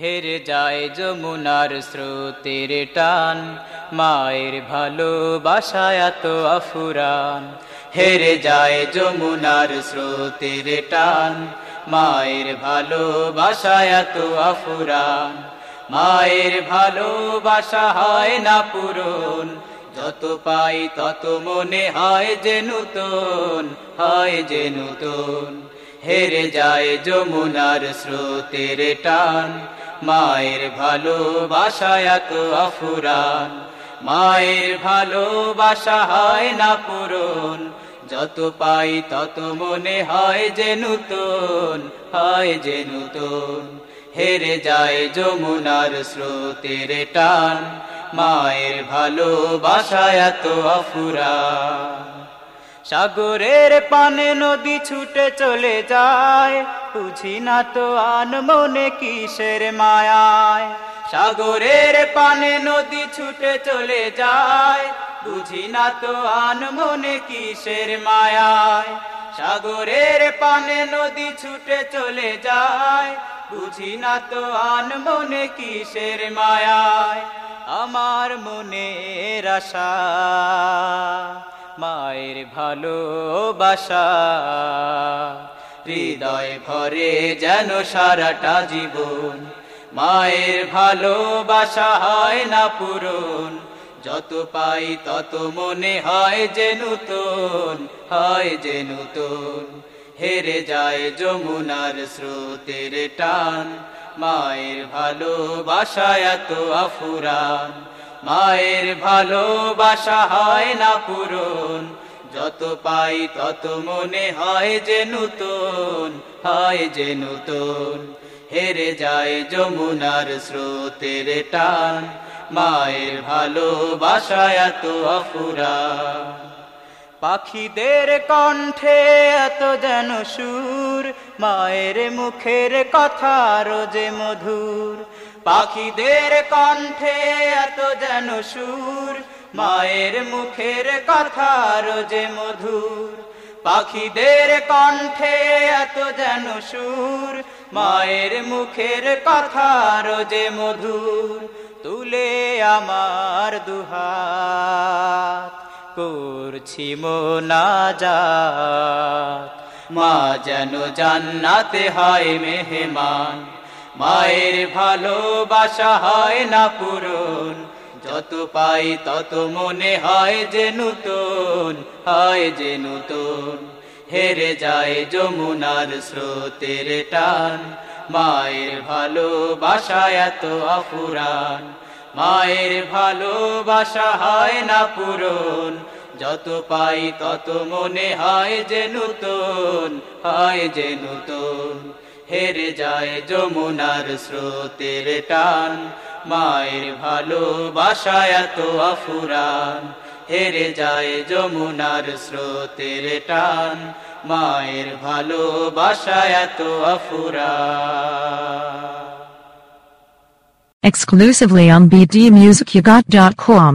হেরে যায় যমুনার স্রোতের টান, মায়ের ভালোবাসায় এত আফুরান। হেরে যায় যমুনার স্রোতের টান, মায়ের ভালোবাসায় এত আফুরান। মায়ের ভালোবাসা হয় না পূরণ, যত পাই তত মনে হয় যে নূতন, হয় যে নূতন। হেরে যায় যমুনার স্রোতের টান। মায়ের ভালোবাসা এত আফুরান মায়ের ভালোবাসা হয় না পূরণ। যত পাই তত মনে হয় যে নূতন, হয় যে নূতন। হেরে যায় যমুনার স্রোতের টান। মায়ের ভালোবাসা এত আফুরান সাগরের পানে নদী ছুটে চলে যায়। বুঝি না তো আন মনে কিসের মায়ায়। সাগরের পানে নদী ছুটে চলে যায়। বুঝি না তো আন মনে কিসের মায়ায়। সাগরের পানে নদী ছুটে চলে যায়। বুঝি না তো আন মনে কিসের মায়ায়। আমার মনের আশা। মায়ের ভালোবাসা। হৃদয় ভরে যেন সারাটা জীবন, মায়ের ভালোবাসা হয় না পূরণ। যত পাই তত মনে হয় যে নূতন, হয় যে নূতন। হেরে যায় যমুনার স্রোতের টান, মায়ের ভালোবাসা এত আফুরান মায়ের ভালোবাসা হয় না পূরণ। যত পাই তত মনে হয় যে নূতন, হয় যে নূতন। হেরে যায় যমুনার স্রোতের টান, মায়ের ভালোবাসা এত অফুরা পাখিদের কণ্ঠে এত যেন সুর, মায়ের মুখের কথা রোজে মধুর। পাখিদের কণ্ঠে এত যেন সুর, মায়ের মুখের কথা যে মধুর। পাখিদের কণ্ঠে এত যেন সুর, মায়ের মুখের কথা যে মধুর। তুলে আমার দুহাত, করছি মোনাজাত। মা যেন জান্নাতে হয় মেহমান মায়ের ভালোবাসা হয় না পূরণ। যত পাই তত মনে হয় যে নূতন, হয় যে নূতন। হেরে যায় যমুনার স্রোতের টান। মায়ের ভালোবাসা এত আফুরান মায়ের ভালোবাসা হয় না পূরণ। যত পাই তত মনে হয় যে নূতন, হয় যে নূতন। হেরে যায় যমুনার স্রোতের টান। মায়ের ভালোবাসা এত আফুরান হেরে যায় যমুনার স্রোতের টান। মায়ের ভালোবাসা এত আফুরান Exclusively on bdmusicyougot.com